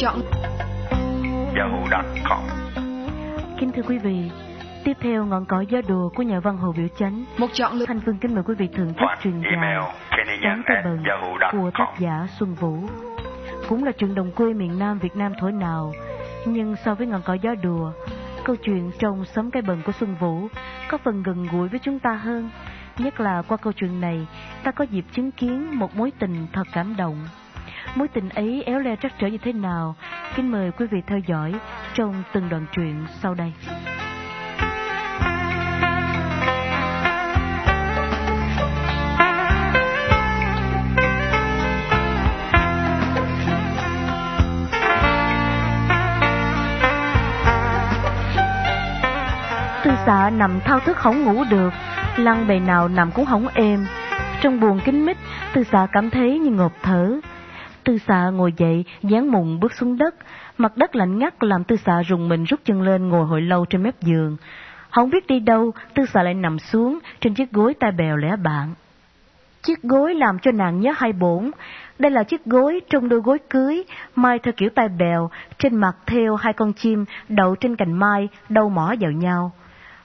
Chọn yahoo.com Kính thưa quý vị, tiếp theo ngọn cỏ gió đùa của nhà văn Hồ Biểu Chánh. Một chọn lựa Thanh Phương kính mời quý vị thưởng thức Hoặc truyền dài Trắng tay bần của tác giả Xuân Vũ. Cũng là chuyện đồng quê miền Nam Việt Nam thổi nào, nhưng so với ngọn cỏ gió đùa, câu chuyện trong xóm cây bần của Xuân Vũ có phần gần gũi với chúng ta hơn. Nhất là qua câu chuyện này, ta có dịp chứng kiến một mối tình thật cảm động. Mối tình ấy éo le trắc trở như thế nào? Kính mời quý vị theo dõi trong từng đoạn truyện sau đây. Tư xạ nằm thao thức không ngủ được, lăn bề nào nằm cũng không êm. Trong buồn kín mít, tư xạ cảm thấy như ngộp thở. Tư xạ ngồi dậy, dán mùng bước xuống đất. Mặt đất lạnh ngắt làm tư xạ rùng mình rút chân lên ngồi hồi lâu trên mép giường. Không biết đi đâu, tư xạ lại nằm xuống trên chiếc gối tai bèo lẻ bạn. Chiếc gối làm cho nàng nhớ hai bổn. Đây là chiếc gối trong đôi gối cưới, mai theo kiểu tai bèo, trên mặt theo hai con chim đậu trên cành mai, đầu mỏ vào nhau.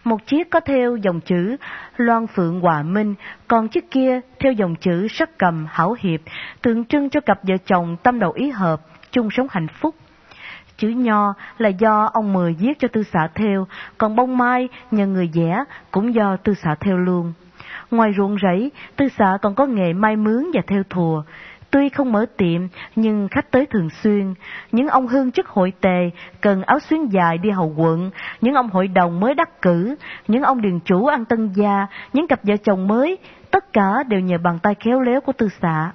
Một chiếc có theo dòng chữ Loan Phượng Hòa Minh, còn chiếc kia theo dòng chữ Sắc Cầm Hảo Hiệp, tượng trưng cho cặp vợ chồng tâm đầu ý hợp, chung sống hạnh phúc. Chữ nho là do ông Mười viết cho tư xã theo, còn bông mai nhờ người vẽ cũng do tư xã theo luôn. Ngoài ruộng rẫy, tư xã còn có nghề mai mướn và theo thùa. Tuy không mở tiệm, nhưng khách tới thường xuyên. Những ông hương chức hội tề, cần áo xuyến dài đi hầu quận, những ông hội đồng mới đắc cử, những ông điền chủ ăn tân gia, những cặp vợ chồng mới, tất cả đều nhờ bàn tay khéo léo của tư xạ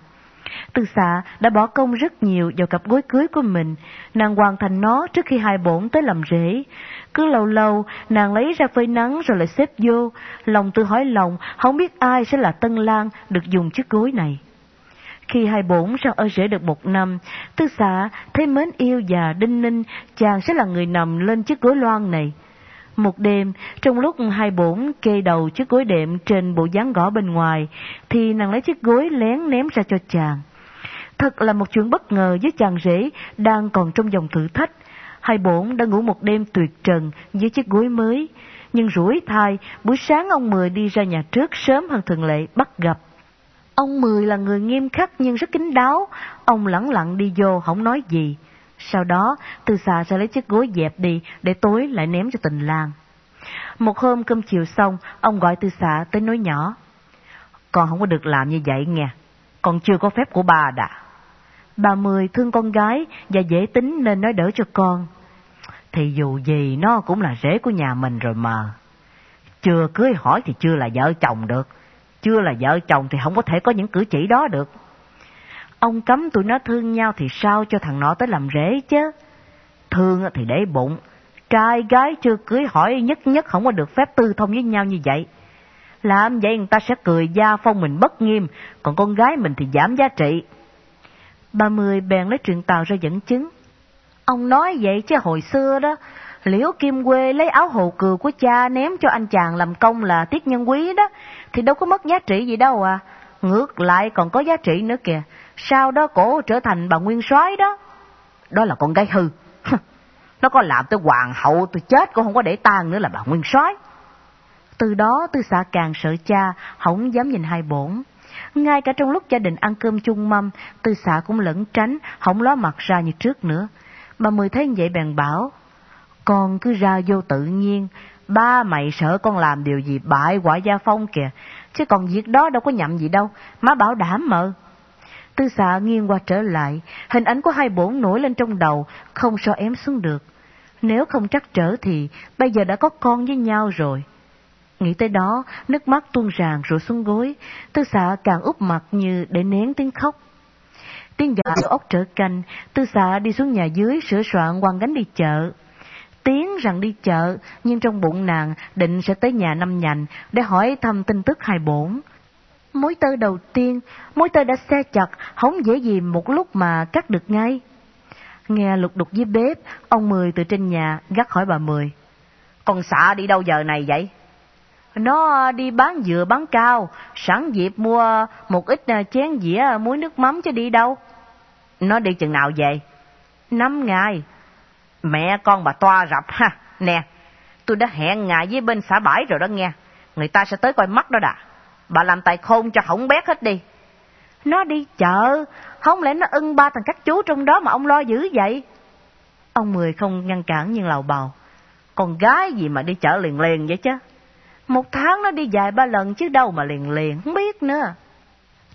Tư xạ đã bỏ công rất nhiều vào cặp gối cưới của mình, nàng hoàn thành nó trước khi hai bổn tới làm rễ. Cứ lâu lâu, nàng lấy ra phơi nắng rồi lại xếp vô, lòng tự hỏi lòng, không biết ai sẽ là tân lang được dùng chiếc gối này. Khi hai bổn sang ở rễ được một năm, tư xã thấy mến yêu và đinh ninh, chàng sẽ là người nằm lên chiếc gối loan này. Một đêm, trong lúc hai bổn kê đầu chiếc gối đệm trên bộ dáng gõ bên ngoài, thì nàng lấy chiếc gối lén ném ra cho chàng. Thật là một chuyện bất ngờ với chàng rể đang còn trong dòng thử thách. Hai bổn đã ngủ một đêm tuyệt trần với chiếc gối mới, nhưng rủi thai, buổi sáng ông Mười đi ra nhà trước sớm hơn thường lệ bắt gặp. Ông Mười là người nghiêm khắc nhưng rất kín đáo, ông lẳng lặng đi vô không nói gì. Sau đó, Tư xà sẽ lấy chiếc gối dẹp đi để tối lại ném cho tình lang. Một hôm cơm chiều xong, ông gọi Tư xà tới nói nhỏ. Con không có được làm như vậy nghe, con chưa có phép của bà đã. Bà Mười thương con gái và dễ tính nên nói đỡ cho con. Thì dù gì nó cũng là rể của nhà mình rồi mà. Chưa cưới hỏi thì chưa là vợ chồng được. Chưa là vợ chồng thì không có thể có những cử chỉ đó được. Ông cấm tụi nó thương nhau thì sao cho thằng nọ tới làm rể chứ. Thương thì để bụng. Trai gái chưa cưới hỏi nhất nhất không có được phép tư thông với nhau như vậy. Làm vậy người ta sẽ cười gia phong mình bất nghiêm, còn con gái mình thì giảm giá trị. Ba mươi bèn lấy truyền tàu ra dẫn chứng. Ông nói vậy chứ hồi xưa đó, liễu kim quê lấy áo hồ cừu của cha ném cho anh chàng làm công là tiết nhân quý đó, thì đâu có mất giá trị gì đâu à. Ngược lại còn có giá trị nữa kìa, sau đó cổ trở thành bà nguyên soái đó. Đó là con gái hư. Nó có làm tới hoàng hậu tôi chết cũng không có để tan nữa là bà nguyên soái. Từ đó tư xạ càng sợ cha, không dám nhìn hai bổn. Ngay cả trong lúc gia đình ăn cơm chung mâm, tư xạ cũng lẫn tránh, không ló mặt ra như trước nữa. Bà Mười thấy vậy bèn bảo, con cứ ra vô tự nhiên, ba mày sợ con làm điều gì bại quả gia phong kìa, chứ còn việc đó đâu có nhậm gì đâu, má bảo đảm mợ. Tư xạ nghiêng qua trở lại, hình ảnh của hai bổn nổi lên trong đầu, không so ém xuống được. Nếu không trắc trở thì bây giờ đã có con với nhau rồi. Nghĩ tới đó, nước mắt tuôn ràng rồi xuống gối, tư xạ càng úp mặt như để nén tiếng khóc. Tiếng giả ốc trở canh, tư xạ đi xuống nhà dưới sửa soạn quăng gánh đi chợ. Tiếng rằng đi chợ, nhưng trong bụng nàng định sẽ tới nhà năm nhành để hỏi thăm tin tức hai bổn. Mối tơ đầu tiên, mối tơ đã xe chặt, không dễ gì một lúc mà cắt được ngay. Nghe lục đục dưới bếp, ông Mười từ trên nhà gắt hỏi bà Mười. Con xạ đi đâu giờ này vậy? Nó đi bán dừa bán cao, sẵn dịp mua một ít chén dĩa muối nước mắm chứ đi đâu. Nó đi chừng nào về? Năm ngày. Mẹ con bà toa rập ha. Nè, tôi đã hẹn ngài với bên xã bãi rồi đó nghe. Người ta sẽ tới coi mắt đó đã. Bà làm tài khôn cho hỏng bét hết đi. Nó đi chợ, không lẽ nó ưng ba thằng các chú trong đó mà ông lo dữ vậy? Ông Mười không ngăn cản nhưng lầu bầu. Con gái gì mà đi chợ liền liền vậy chứ? Một tháng nó đi dài ba lần chứ đâu mà liền liền, không biết nữa.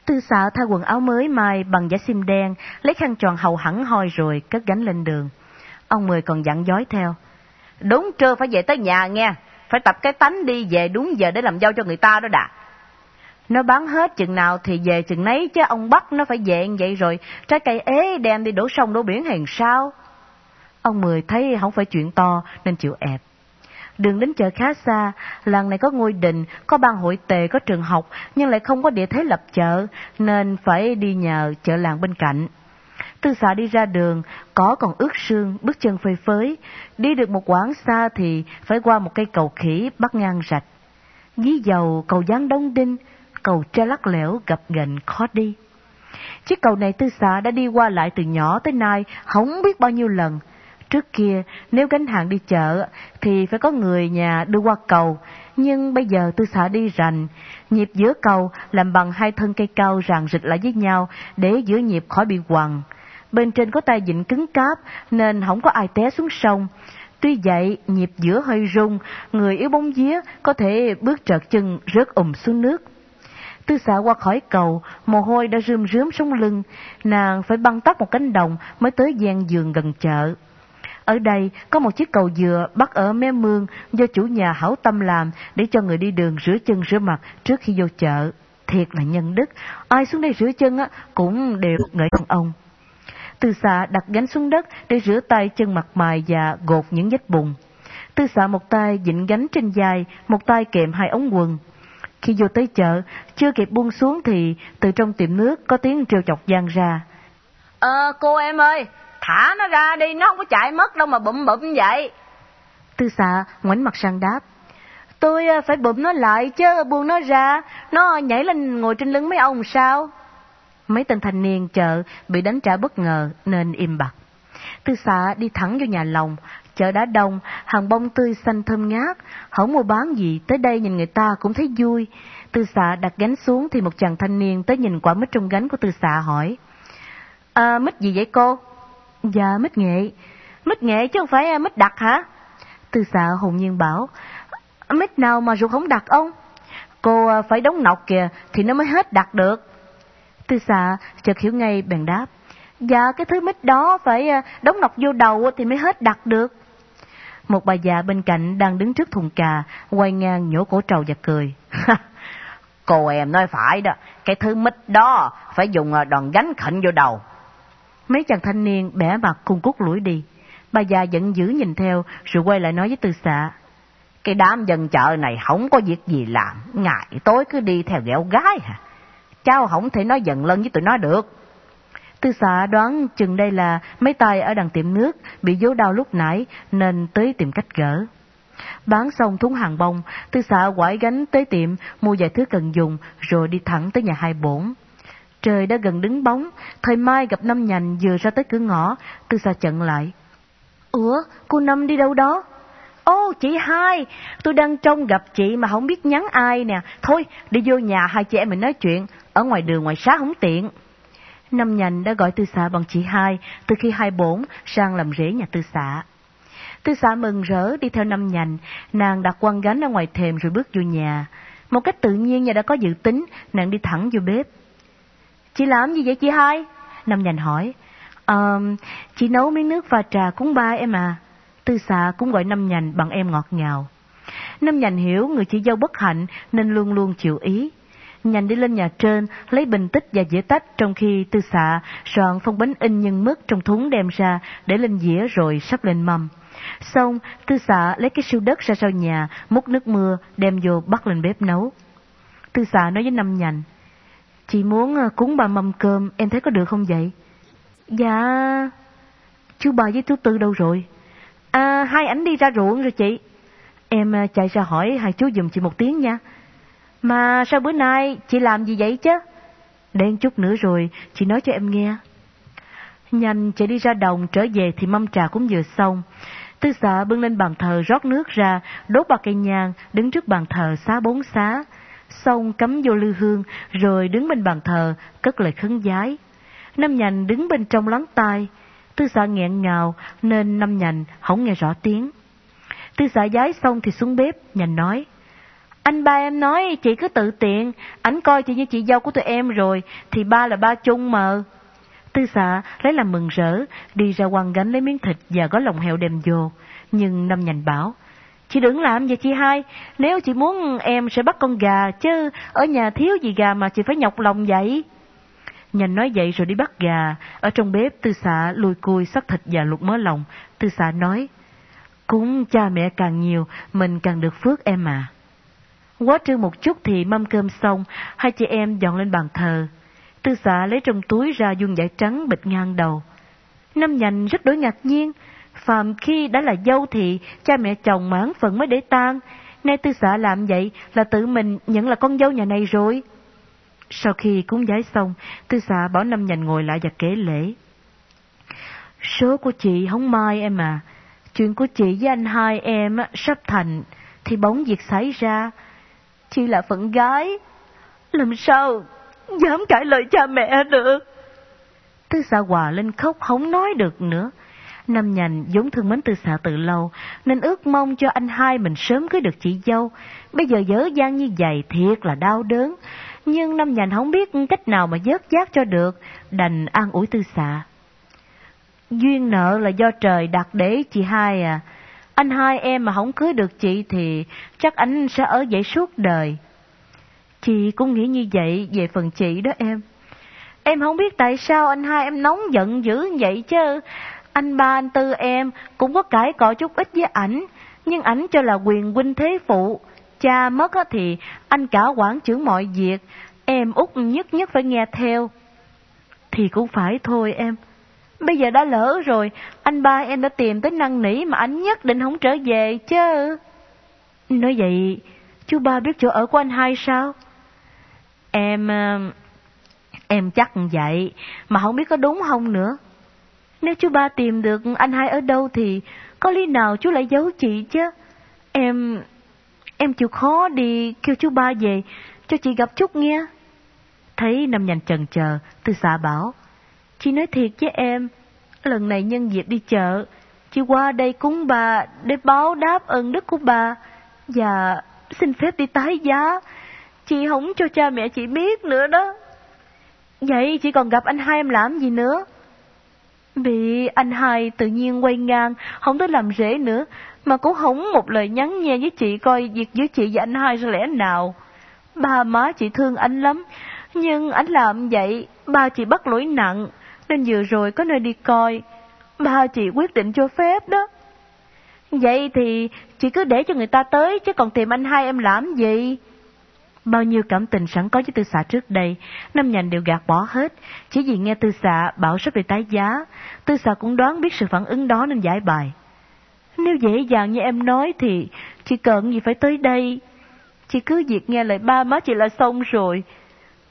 Tư xạ thay quần áo mới mai bằng giả sim đen, lấy khăn tròn hầu hẳn hoi rồi cất gánh lên đường. Ông Mười còn dặn dối theo. Đúng trưa phải về tới nhà nghe, phải tập cái tánh đi về đúng giờ để làm dâu cho người ta đó đã. Nó bán hết chừng nào thì về chừng nấy chứ ông bắt nó phải về vậy rồi, trái cây ế đem đi đổ sông đổ biển hàng sao. Ông Mười thấy không phải chuyện to nên chịu ẹp. Đường đến chợ khá xa, làng này có ngôi đình, có ban hội tề, có trường học, nhưng lại không có địa thế lập chợ, nên phải đi nhờ chợ làng bên cạnh. Tư xạ đi ra đường, có còn ướt sương, bước chân phơi phới. Đi được một quãng xa thì phải qua một cây cầu khỉ bắt ngang rạch. Dí dầu, cầu dáng đông đinh, cầu tre lắc lẻo, gập ghềnh khó đi. Chiếc cầu này tư xạ đã đi qua lại từ nhỏ tới nay, không biết bao nhiêu lần. Trước kia, nếu gánh hàng đi chợ, thì phải có người nhà đưa qua cầu, nhưng bây giờ tư xã đi rành. Nhịp giữa cầu làm bằng hai thân cây cao ràng rịch lại với nhau để giữa nhịp khỏi bị quằn. Bên trên có tay vịn cứng cáp nên không có ai té xuống sông. Tuy vậy, nhịp giữa hơi rung, người yếu bóng vía có thể bước trợt chân rớt ùm xuống nước. Tư xạ qua khỏi cầu, mồ hôi đã rươm rướm sống lưng, nàng phải băng tắt một cánh đồng mới tới gian giường gần chợ. Ở đây có một chiếc cầu dừa bắt ở mé mương do chủ nhà hảo tâm làm để cho người đi đường rửa chân rửa mặt trước khi vô chợ. Thiệt là nhân đức, ai xuống đây rửa chân á cũng đều ngợi khen ông. Tư xạ đặt gánh xuống đất để rửa tay chân mặt mày và gột những vết bùn. Tư xạ một tay dịnh gánh trên vai, một tay kèm hai ống quần. Khi vô tới chợ, chưa kịp buông xuống thì từ trong tiệm nước có tiếng trêu chọc gian ra. Ờ, cô em ơi, thả nó ra đi, nó không có chạy mất đâu mà bụm bụm vậy. Tư xạ ngoảnh mặt sang đáp. Tôi à, phải bụm nó lại chứ buông nó ra, nó nhảy lên ngồi trên lưng mấy ông sao? Mấy tên thanh niên chợ bị đánh trả bất ngờ nên im bặt. Tư xạ đi thẳng vô nhà lòng, chợ đã đông, hàng bông tươi xanh thơm ngát, không mua bán gì, tới đây nhìn người ta cũng thấy vui. Tư xạ đặt gánh xuống thì một chàng thanh niên tới nhìn quả mít trong gánh của tư xạ hỏi. À, mít gì vậy cô? Dạ, mít nghệ. Mít nghệ chứ không phải à, mít đặc hả? Tư xạ hồn nhiên bảo. Mít nào mà ruột không đặc ông? Cô à, phải đóng nọc kìa thì nó mới hết đặc được. Tư xạ chợt hiểu ngay bèn đáp. Dạ, cái thứ mít đó phải à, đóng nọc vô đầu thì mới hết đặt được. Một bà già bên cạnh đang đứng trước thùng cà, quay ngang nhổ cổ trầu và cười. Cô em nói phải đó, cái thứ mít đó phải dùng à, đòn gánh khệnh vô đầu. Mấy chàng thanh niên bẻ mặt cùng cút lủi đi. Bà già giận dữ nhìn theo rồi quay lại nói với tư xạ. Cái đám dân chợ này không có việc gì làm, ngày tối cứ đi theo ghẹo gái hả? Cháu không thể nói giận lân với tụi nó được. Tư xạ đoán chừng đây là mấy tay ở đằng tiệm nước bị dấu đau lúc nãy nên tới tìm cách gỡ. Bán xong thúng hàng bông, tư xạ quải gánh tới tiệm mua vài thứ cần dùng rồi đi thẳng tới nhà hai bổn. Trời đã gần đứng bóng, thời mai gặp Năm Nhành vừa ra tới cửa ngõ, tư xa chận lại. Ủa, cô Năm đi đâu đó? Ô, chị hai, tôi đang trông gặp chị mà không biết nhắn ai nè. Thôi, đi vô nhà hai chị em mình nói chuyện, ở ngoài đường ngoài xá không tiện. Năm Nhành đã gọi tư xạ bằng chị hai, từ khi hai bốn sang làm rễ nhà tư xạ. Tư xạ mừng rỡ đi theo năm nhành, nàng đặt quăng gánh ở ngoài thềm rồi bước vô nhà. Một cách tự nhiên nhà đã có dự tính, nàng đi thẳng vô bếp. Chị làm gì vậy chị hai? Năm nhành hỏi. um, chị nấu miếng nước pha trà cúng ba em à. Tư xà cũng gọi năm nhành bằng em ngọt ngào. Năm nhành hiểu người chị dâu bất hạnh nên luôn luôn chịu ý. Nhành đi lên nhà trên, lấy bình tích và dĩa tách trong khi tư xạ soạn phong bánh in nhân mứt trong thúng đem ra để lên dĩa rồi sắp lên mâm. Xong, tư xạ lấy cái siêu đất ra sau nhà, múc nước mưa, đem vô bắt lên bếp nấu. Tư xạ nói với năm nhành. Chị muốn ờ, cúng bà mâm cơm, em thấy có được không vậy? Dạ... Chú bà với chú Tư đâu rồi? À, hai ảnh đi ra ruộng rồi chị. Em à, chạy ra hỏi hai chú giùm chị một tiếng nha. Mà sao bữa nay chị làm gì vậy chứ? Đen chút nữa rồi, chị nói cho em nghe. Nhanh chạy đi ra đồng trở về thì mâm trà cũng vừa xong. Tư xã bưng lên bàn thờ rót nước ra, đốt ba cây nhang, đứng trước bàn thờ xá bốn xá. Xong cắm vô lư hương, rồi đứng bên bàn thờ, cất lời khấn giái. Năm nhành đứng bên trong lắng tai. Tư xã nghẹn ngào, nên năm nhành không nghe rõ tiếng. Tư xã giái xong thì xuống bếp, nhành nói. Anh ba em nói chị cứ tự tiện, ảnh coi chị như chị dâu của tụi em rồi, thì ba là ba chung mà. Tư xạ lấy làm mừng rỡ, đi ra quăng gánh lấy miếng thịt và gói lòng heo đem vô. Nhưng Năm nhành bảo, chị đừng làm vậy chị hai, nếu chị muốn em sẽ bắt con gà, chứ ở nhà thiếu gì gà mà chị phải nhọc lòng vậy nhanh nói vậy rồi đi bắt gà, ở trong bếp tư xạ lùi cui sắc thịt và luộc mớ lòng. Tư xạ nói, cũng cha mẹ càng nhiều, mình càng được phước em à. Quá trưa một chút thì mâm cơm xong, hai chị em dọn lên bàn thờ. Tư xạ lấy trong túi ra dung giải trắng bịch ngang đầu. Năm nhành rất đối ngạc nhiên, phàm khi đã là dâu thì cha mẹ chồng mãn phận mới để tan Nay tư xã làm vậy là tự mình nhận là con dâu nhà này rồi. Sau khi cúng giái xong, tư xạ bảo năm nhành ngồi lại và kể lễ. Số của chị không mai em à, chuyện của chị với anh hai em sắp thành, thì bóng việc xảy ra. Chị là phận gái, làm sao dám cãi lời cha mẹ được. Tư xạ hòa lên khóc không nói được nữa. Năm nhành vốn thương mến tư xạ từ lâu, nên ước mong cho anh hai mình sớm cưới được chị dâu. Bây giờ dở dang như vậy thiệt là đau đớn. Nhưng năm nhành không biết cách nào mà dớt giác cho được, đành an ủi tư xạ. Duyên nợ là do trời đặt để chị hai à. Anh hai em mà không cưới được chị thì chắc anh sẽ ở vậy suốt đời. Chị cũng nghĩ như vậy về phần chị đó em. Em không biết tại sao anh hai em nóng giận dữ vậy chứ. Anh ba anh tư em cũng có cãi cọ chút ít với ảnh, nhưng ảnh cho là quyền huynh thế phụ. Cha mất thì anh cả quản trưởng mọi việc, em út nhất nhất phải nghe theo. Thì cũng phải thôi em. Bây giờ đã lỡ rồi, anh ba em đã tìm tới năn nỉ mà anh nhất định không trở về chứ. Nói vậy, chú ba biết chỗ ở của anh hai sao? Em... Ờ, em chắc vậy, mà không biết có đúng không nữa. Nếu chú ba tìm được anh hai ở đâu thì có lý nào chú lại giấu chị chứ? Em... Em chịu khó đi kêu chú ba về, cho chị gặp chút nghe. Thấy Năm Nhành chần chờ, Tư xạ bảo, Chị nói thiệt với em, lần này nhân dịp đi chợ, chị qua đây cúng bà để báo đáp ơn đức của bà, và xin phép đi tái giá, Chị không cho cha mẹ chị biết nữa đó. Vậy chị còn gặp anh hai em làm gì nữa? Bị anh hai tự nhiên quay ngang, không tới làm rễ nữa, mà cũng không một lời nhắn nghe với chị coi việc giữa chị và anh hai ra lẽ nào. Ba má chị thương anh lắm, nhưng anh làm vậy, ba chị bắt lỗi nặng, nên vừa rồi có nơi đi coi. Ba chị quyết định cho phép đó. Vậy thì chị cứ để cho người ta tới, chứ còn tìm anh hai em làm gì? Bao nhiêu cảm tình sẵn có với tư xạ trước đây, Năm nhành đều gạt bỏ hết, chỉ vì nghe tư xạ bảo sắp bị tái giá, tư xạ cũng đoán biết sự phản ứng đó nên giải bài. Nếu dễ dàng như em nói thì chị cần gì phải tới đây. Chị cứ việc nghe lời ba má chị là xong rồi.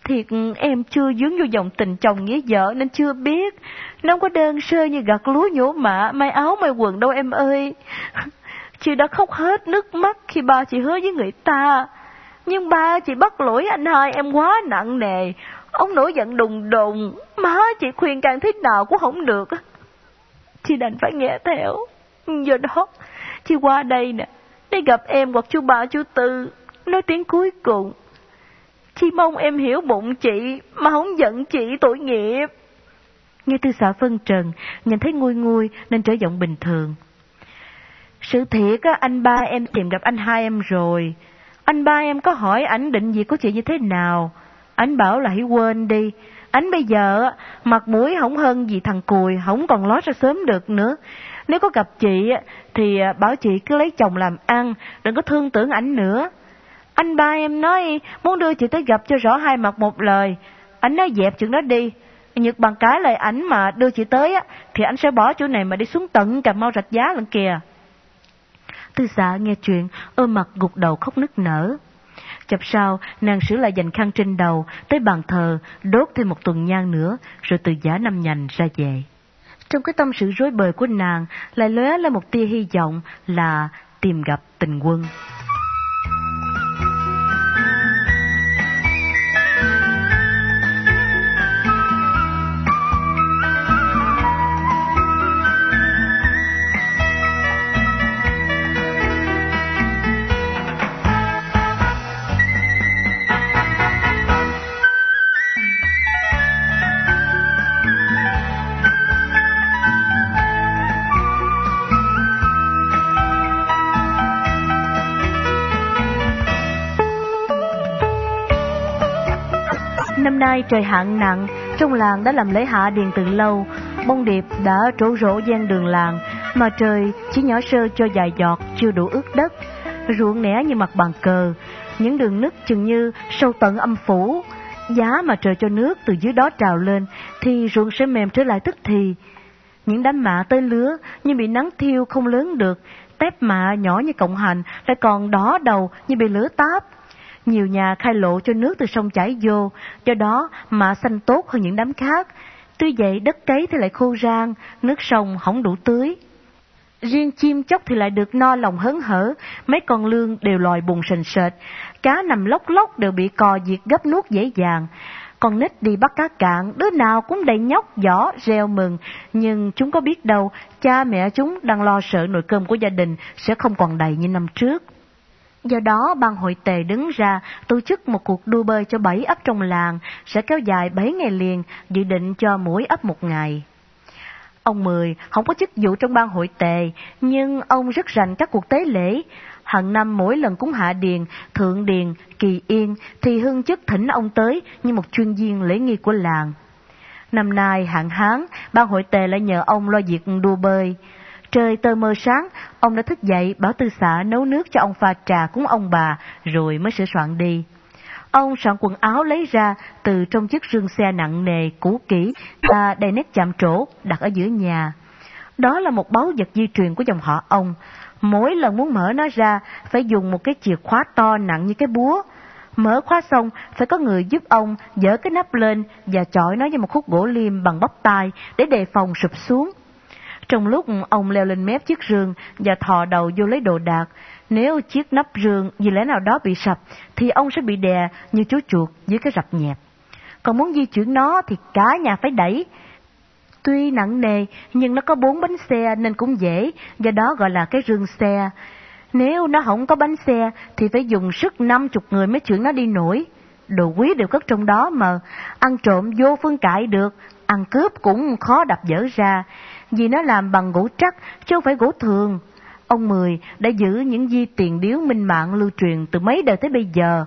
Thiệt em chưa dướng vô dòng tình chồng nghĩa vợ nên chưa biết. Nó có đơn sơ như gặt lúa nhổ mạ, may áo may quần đâu em ơi. Chị đã khóc hết nước mắt khi ba chị hứa với người ta. Nhưng ba chị bắt lỗi anh hai em quá nặng nề. Ông nổi giận đùng đùng, má chị khuyên càng thế nào cũng không được. Chị đành phải nghe theo. Do đó, chị qua đây nè, để gặp em hoặc chú ba chú tư, nói tiếng cuối cùng. Chị mong em hiểu bụng chị, mà không giận chị tội nghiệp. Nghe tư xã phân trần, nhìn thấy nguôi nguôi nên trở giọng bình thường. Sự thiệt á, anh ba em tìm gặp anh hai em rồi, anh ba em có hỏi ảnh định việc của chị như thế nào. Ảnh bảo là hãy quên đi. Ảnh bây giờ mặt mũi không hơn gì thằng cùi, không còn lót ra sớm được nữa. Nếu có gặp chị thì à, bảo chị cứ lấy chồng làm ăn, đừng có thương tưởng ảnh nữa. Anh ba em nói muốn đưa chị tới gặp cho rõ hai mặt một lời. Ảnh nói dẹp chuyện đó đi. Nhật bằng cái lời ảnh mà đưa chị tới thì ảnh sẽ bỏ chỗ này mà đi xuống tận Cà Mau rạch giá lần kìa. Tư xạ nghe chuyện, ôm mặt gục đầu khóc nức nở. Chập sau, nàng sửa lại dành khăn trên đầu, tới bàn thờ, đốt thêm một tuần nhang nữa, rồi từ giả năm nhành ra về. Trong cái tâm sự rối bời của nàng, lại lóe lên một tia hy vọng là tìm gặp tình quân. Năm nay trời hạn nặng, trong làng đã làm lễ hạ điền từ lâu, bông điệp đã trổ rỗ gian đường làng, mà trời chỉ nhỏ sơ cho dài giọt chưa đủ ướt đất, ruộng nẻ như mặt bàn cờ, những đường nứt chừng như sâu tận âm phủ, giá mà trời cho nước từ dưới đó trào lên thì ruộng sẽ mềm trở lại tức thì. Những đám mạ tới lứa nhưng bị nắng thiêu không lớn được, tép mạ nhỏ như cộng hành lại còn đỏ đầu như bị lửa táp. Nhiều nhà khai lộ cho nước từ sông chảy vô, do đó mạ xanh tốt hơn những đám khác. Tuy vậy đất cấy thì lại khô rang, nước sông không đủ tưới. Riêng chim chóc thì lại được no lòng hớn hở, mấy con lương đều lòi bùn sình sệt, cá nằm lóc lóc đều bị cò diệt gấp nuốt dễ dàng. Con nít đi bắt cá cạn, đứa nào cũng đầy nhóc, giỏ, reo mừng, nhưng chúng có biết đâu, cha mẹ chúng đang lo sợ nồi cơm của gia đình sẽ không còn đầy như năm trước. Do đó, ban hội tề đứng ra tổ chức một cuộc đua bơi cho bảy ấp trong làng, sẽ kéo dài bảy ngày liền, dự định cho mỗi ấp một ngày. Ông Mười không có chức vụ trong ban hội tề, nhưng ông rất rành các cuộc tế lễ. Hàng năm mỗi lần cúng hạ điền, thượng điền, kỳ yên thì hương chức thỉnh ông tới như một chuyên viên lễ nghi của làng. Năm nay hạn hán, ban hội tề lại nhờ ông lo việc đua bơi. Trời tờ mờ sáng, ông đã thức dậy bảo tư xã nấu nước cho ông pha trà cúng ông bà, rồi mới sửa soạn đi. Ông soạn quần áo lấy ra từ trong chiếc rương xe nặng nề, cũ kỹ và đầy nét chạm trổ đặt ở giữa nhà. Đó là một báu vật di truyền của dòng họ ông. Mỗi lần muốn mở nó ra, phải dùng một cái chìa khóa to nặng như cái búa. Mở khóa xong, phải có người giúp ông dỡ cái nắp lên và chọi nó như một khúc gỗ liêm bằng bóc tay để đề phòng sụp xuống. Trong lúc ông leo lên mép chiếc rương và thò đầu vô lấy đồ đạc, nếu chiếc nắp rương vì lẽ nào đó bị sập, thì ông sẽ bị đè như chú chuột dưới cái rập nhẹp. Còn muốn di chuyển nó thì cả nhà phải đẩy. Tuy nặng nề, nhưng nó có bốn bánh xe nên cũng dễ, do đó gọi là cái rương xe. Nếu nó không có bánh xe thì phải dùng sức năm chục người mới chuyển nó đi nổi. Đồ quý đều cất trong đó mà, ăn trộm vô phương cải được, ăn cướp cũng khó đập dở ra, vì nó làm bằng gỗ trắc chứ không phải gỗ thường. Ông Mười đã giữ những di tiền điếu minh mạng lưu truyền từ mấy đời tới bây giờ.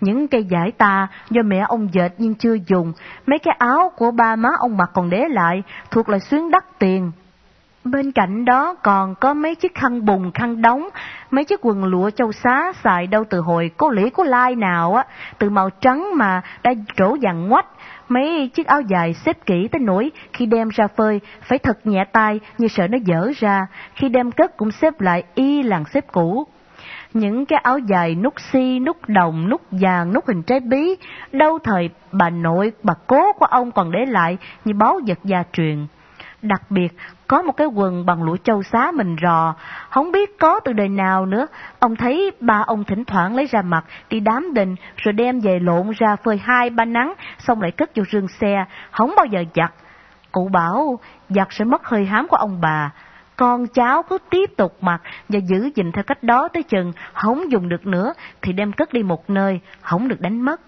Những cây giải ta do mẹ ông dệt nhưng chưa dùng, mấy cái áo của ba má ông mặc còn để lại, thuộc là xuyến đắt tiền. Bên cạnh đó còn có mấy chiếc khăn bùn khăn đóng, mấy chiếc quần lụa châu xá xài đâu từ hồi có lễ có lai nào á, từ màu trắng mà đã trổ vàng ngoách, mấy chiếc áo dài xếp kỹ tới nỗi khi đem ra phơi phải thật nhẹ tay như sợ nó dở ra, khi đem cất cũng xếp lại y làng xếp cũ. Những cái áo dài nút si, nút đồng, nút vàng, nút hình trái bí, đâu thời bà nội, bà cố của ông còn để lại như báu vật gia truyền. Đặc biệt, có một cái quần bằng lụa châu xá mình rò, không biết có từ đời nào nữa. Ông thấy ba ông thỉnh thoảng lấy ra mặt, đi đám đình, rồi đem về lộn ra phơi hai ba nắng, xong lại cất vô rương xe, không bao giờ giặt. Cụ bảo, giặt sẽ mất hơi hám của ông bà. Con cháu cứ tiếp tục mặc và giữ gìn theo cách đó tới chừng không dùng được nữa thì đem cất đi một nơi, không được đánh mất.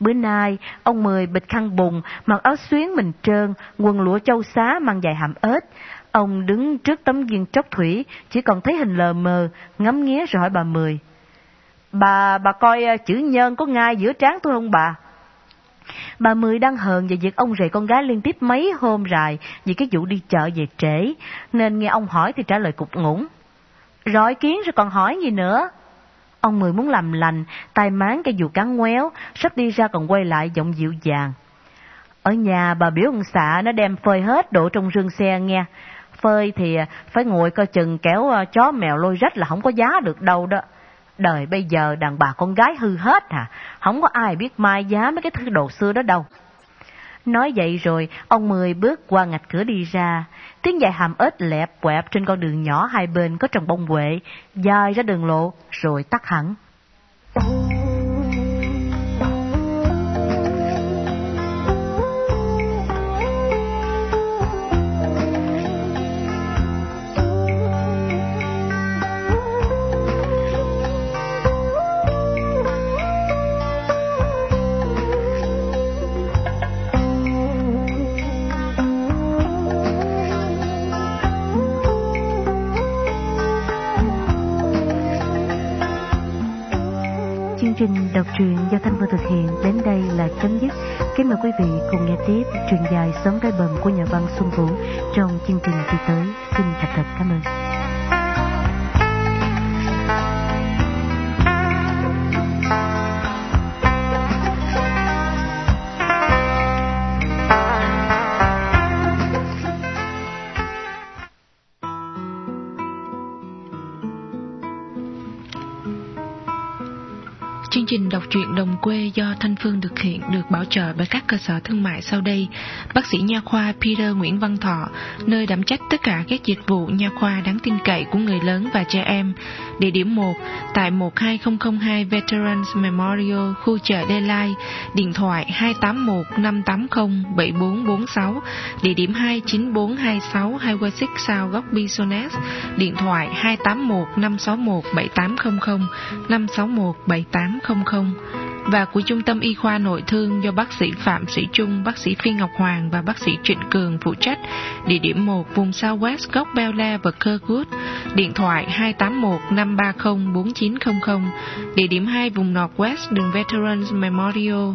Bữa nay, ông Mười bịch khăn bùng, mặc áo xuyến mình trơn, quần lụa châu xá mang dài hàm ếch. Ông đứng trước tấm viên tróc thủy, chỉ còn thấy hình lờ mờ, ngắm nghía rồi hỏi bà Mười. Bà, bà coi ờ, chữ nhân có ngay giữa trán tôi không bà? Bà Mười đang hờn về việc ông rể con gái liên tiếp mấy hôm rài vì cái vụ đi chợ về trễ, nên nghe ông hỏi thì trả lời cục ngủng. Rồi kiến rồi còn hỏi gì nữa? Ông Mười muốn làm lành, tay máng cái dù cắn ngoéo, sắp đi ra còn quay lại giọng dịu dàng. Ở nhà bà biểu ông xã nó đem phơi hết đổ trong rương xe nghe. Phơi thì phải ngồi coi chừng kéo ờ, chó mèo lôi rách là không có giá được đâu đó. Đời bây giờ đàn bà con gái hư hết à, không có ai biết mai giá mấy cái thứ đồ xưa đó đâu. Nói vậy rồi, ông Mười bước qua ngạch cửa đi ra. Tiếng dài hàm ếch lẹp quẹp trên con đường nhỏ hai bên có trồng bông quệ, dài ra đường lộ, rồi tắt hẳn. Tôi thực hiện đến đây là chấm dứt. Kính mời quý vị cùng nghe tiếp truyền dài sớm cái bầm của nhà văn Xuân Vũ trong chương trình kỳ tới. Xin thật thật cảm ơn. Chương trình đọc truyện đồng quê do Thanh Phương thực hiện được bảo trợ bởi các cơ sở thương mại sau đây. Bác sĩ nha khoa Peter Nguyễn Văn Thọ, nơi đảm trách tất cả các dịch vụ nha khoa đáng tin cậy của người lớn và trẻ em. Địa điểm 1 tại 12002 Veterans Memorial, khu chợ Đê Lai, điện thoại 281 580 7446, địa điểm 2 9426 Highway 6 South góc Bisonet, điện thoại 281 561 7800 561 7800 và của Trung tâm Y khoa Nội thương do bác sĩ Phạm Sĩ Trung, bác sĩ Phi Ngọc Hoàng và bác sĩ Trịnh Cường phụ trách, địa điểm 1 vùng Southwest góc Bella và Kirkwood, điện thoại 281 530 4900, địa điểm 2 vùng Northwest đường Veterans Memorial.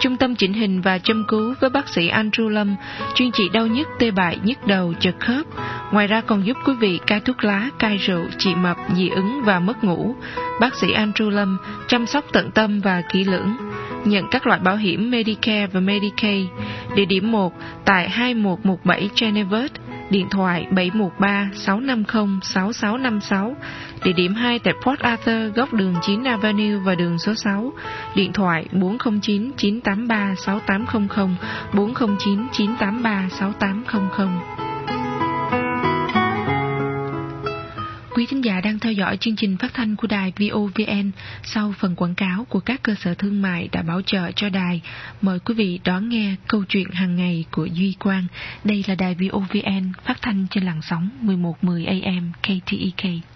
Trung tâm chỉnh hình và châm cứu với bác sĩ Andrew Lâm, chuyên trị đau nhức, tê bại, nhức đầu, chật khớp. Ngoài ra còn giúp quý vị cai thuốc lá, cai rượu, trị mập, dị ứng và mất ngủ. Bác sĩ Andrew Lâm chăm sóc tận tâm và kỹ lưỡng. Nhận các loại bảo hiểm Medicare và Medicaid. Địa điểm 1 tại 2117 Genevieve, điện thoại 713-650-6656, địa điểm 2 tại Port Arthur, góc đường 9 Avenue và đường số 6, điện thoại 409-983-6800, 409-983-6800. Quý thính giả đang theo dõi chương trình phát thanh của đài VOVN. Sau phần quảng cáo của các cơ sở thương mại đã bảo trợ cho đài, mời quý vị đón nghe câu chuyện hàng ngày của Duy Quang. Đây là đài VOVN phát thanh trên làn sóng 1110 AM KTEK.